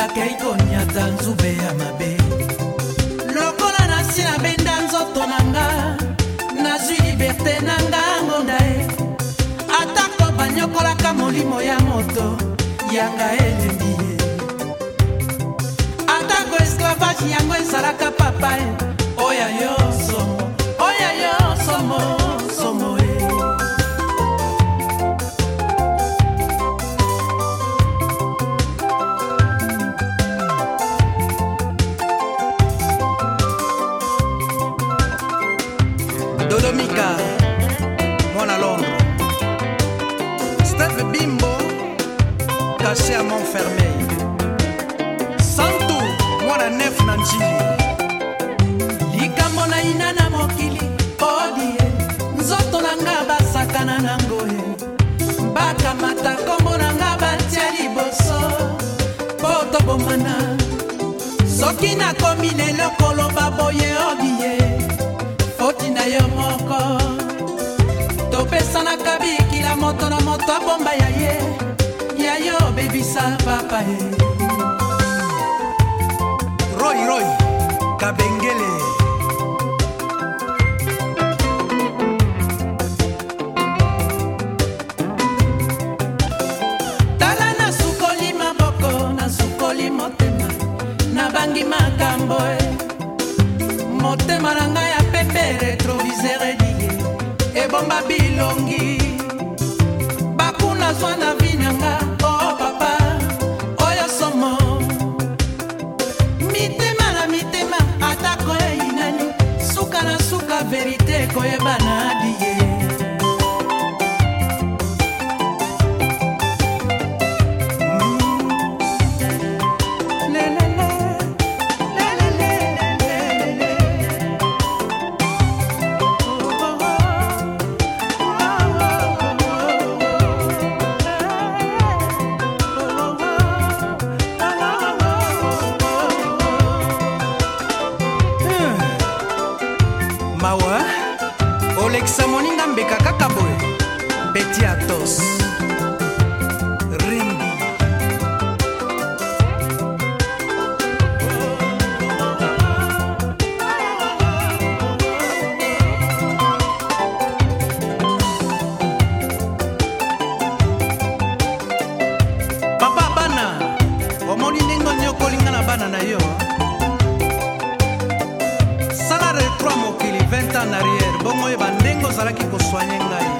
nakei koniata nzube ya mabe lokola nasi nabenda nzoto na nga nazwi liberte na nga ngonda ye atako banyokolaka molimo ya moto yanga elembi ye atako esclavage yango ezalaka papae oya yo somo lolo mika mwana londre steve bimbo caché à montfermeil santu mwana nef na njili likambo na ina na mokili odie nzoto na nga basakana nango ye bakamata kombo na nga batia liboso po tobomana soki nakomi lelo koloba boye odi topesanaka bikila moto na moto abomba ya ye ya yo obebisa papa ye eh. roiroy kabengele tala nasukoli maboko nasukoli motema nabangi makambo e motema nanga ebomba bilongi bakuna zwa na vinanga o oh, papa oyo somo mitema na mitema atako eyinani suka na suka verite koyebana diye moninga mbeka kaka boye beti atos rimbi papa bana omoni ndenge oniokolinga na bana na yo salaire 3 mokili 20 ans en arrière bongo oyo bandengo ozalaki koswanye ngai